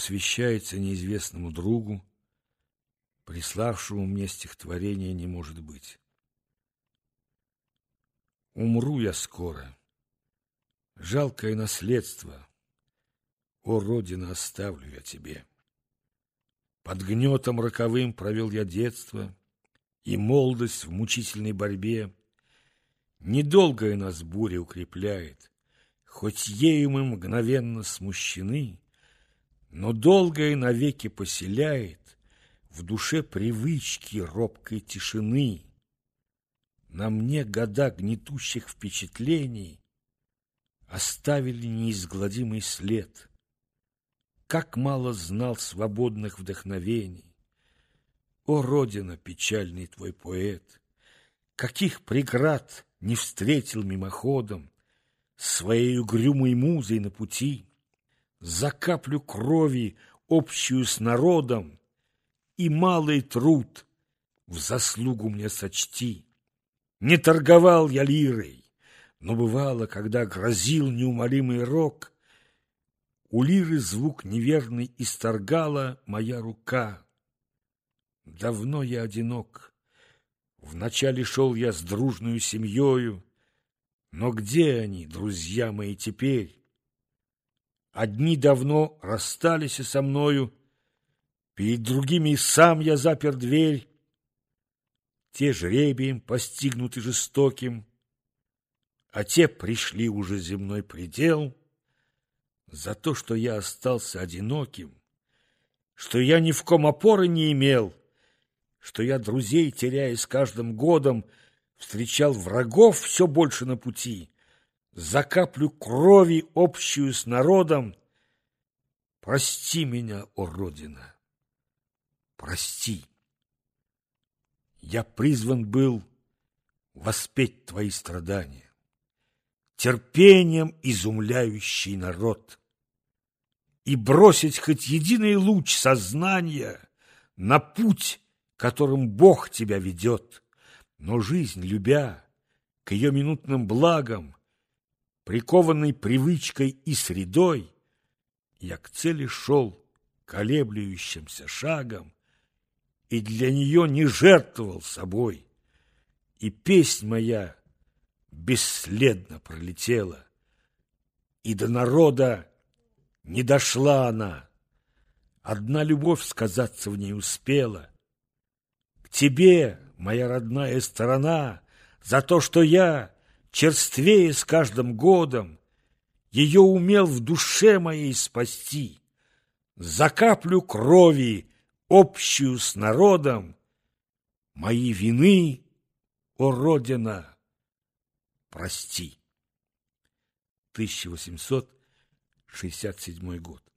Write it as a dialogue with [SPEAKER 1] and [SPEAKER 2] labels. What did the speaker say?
[SPEAKER 1] посвящается неизвестному другу, приславшему мне стихотворение «Не может быть». Умру я скоро. Жалкое наследство, о, Родина, оставлю я тебе. Под гнетом роковым провел я детство и молодость в мучительной борьбе. Недолгая нас буря укрепляет, хоть ею мы мгновенно смущены, но долгое навеки поселяет в душе привычки робкой тишины. На мне года гнетущих впечатлений Оставили неизгладимый след. Как мало знал свободных вдохновений. О, Родина, печальный твой поэт! Каких преград не встретил мимоходом Своей угрюмой музой на пути, За каплю крови, общую с народом, И малый труд в заслугу мне сочти. Не торговал я лирой, но бывало, когда грозил неумолимый рок, У лиры звук неверный исторгала моя рука. Давно я одинок. Вначале шел я с дружную семьёю, Но где они, друзья мои, теперь? Одни давно расстались со мною, Перед другими сам я запер дверь, те жребием постигнуты жестоким, а те пришли уже земной предел за то, что я остался одиноким, что я ни в ком опоры не имел, что я друзей, теряя с каждым годом, встречал врагов все больше на пути, за каплю крови общую с народом. Прости меня, о Родина, прости. Я призван был воспеть твои страдания, терпением изумляющий народ, и бросить хоть единый луч сознания на путь, которым Бог тебя ведет, но жизнь, любя, к ее минутным благам, прикованной привычкой и средой, я к цели шел колеблющимся шагом, и для нее не жертвовал собой. И песнь моя бесследно пролетела, и до народа не дошла она. Одна любовь сказаться в ней успела. К тебе, моя родная сторона, за то, что я, черствее с каждым годом, ее умел в душе моей спасти. За каплю крови общую с народом, мои вины, о Родина, прости. 1867 год.